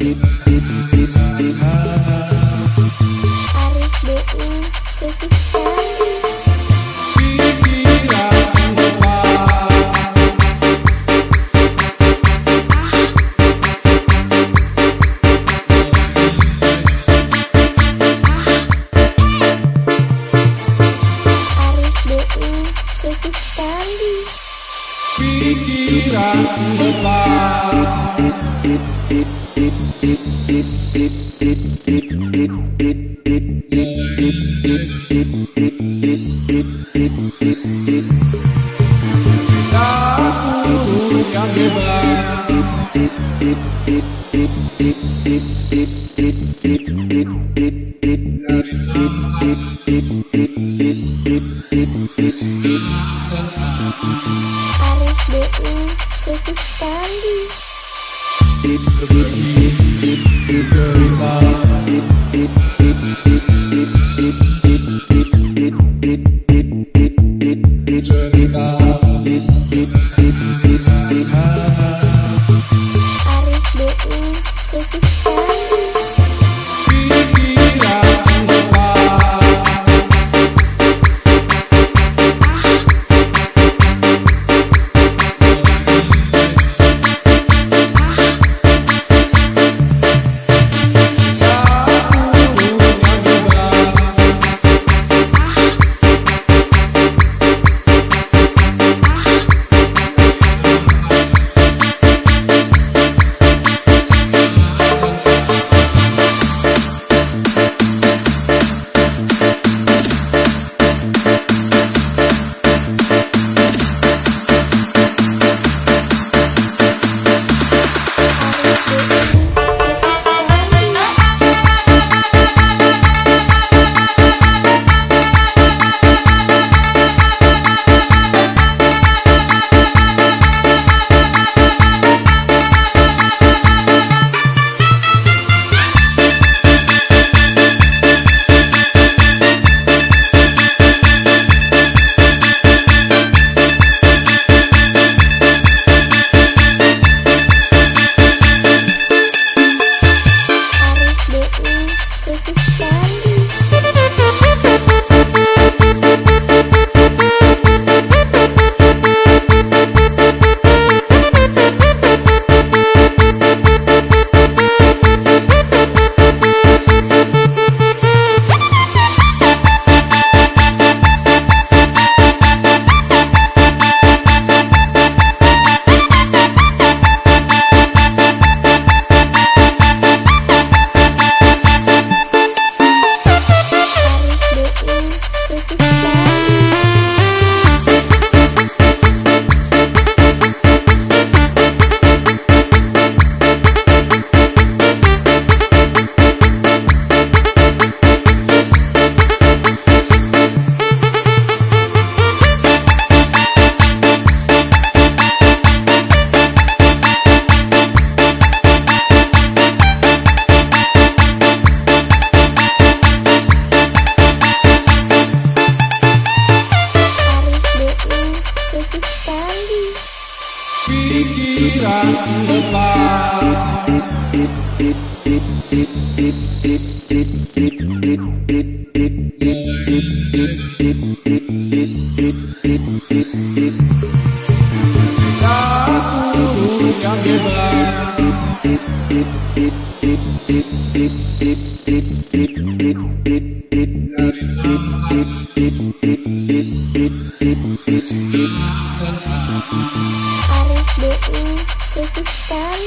Mm-hmm. it, it, it, it, it. Arif BU Pikiran